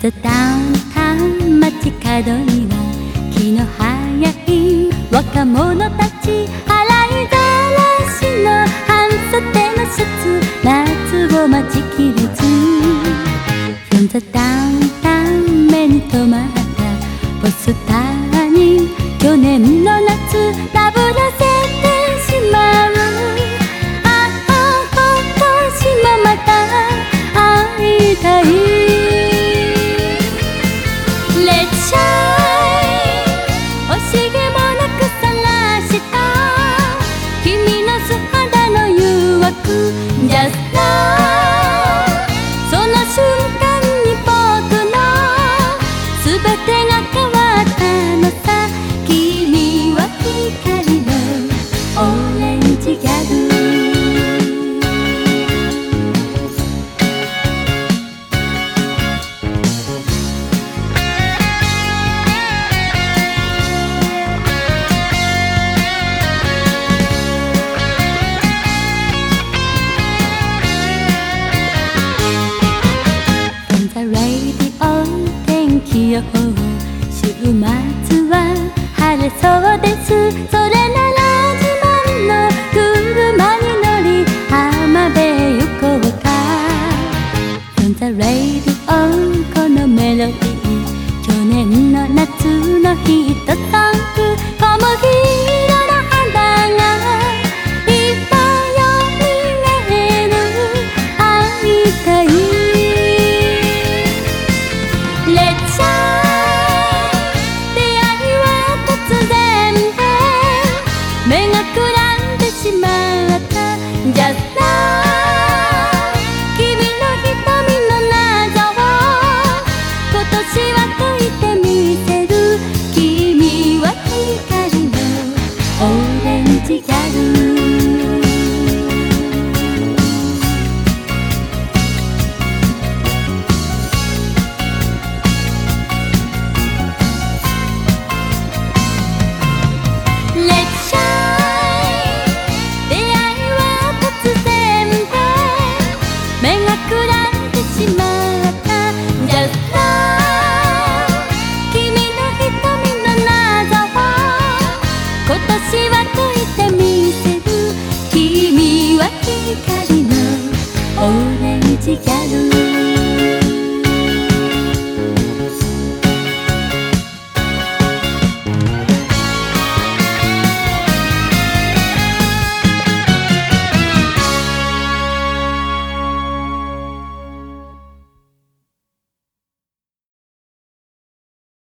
the downtown 街角には気の早い若者たち洗いざらしの半袖のシャツ夏を待ちきれ Downtown ザ・レディオ天気予報週末は晴れそうですそれなら自慢の車に乗り浜辺へ行こうかザ・レディオこのメロディー去年の夏のヒットソング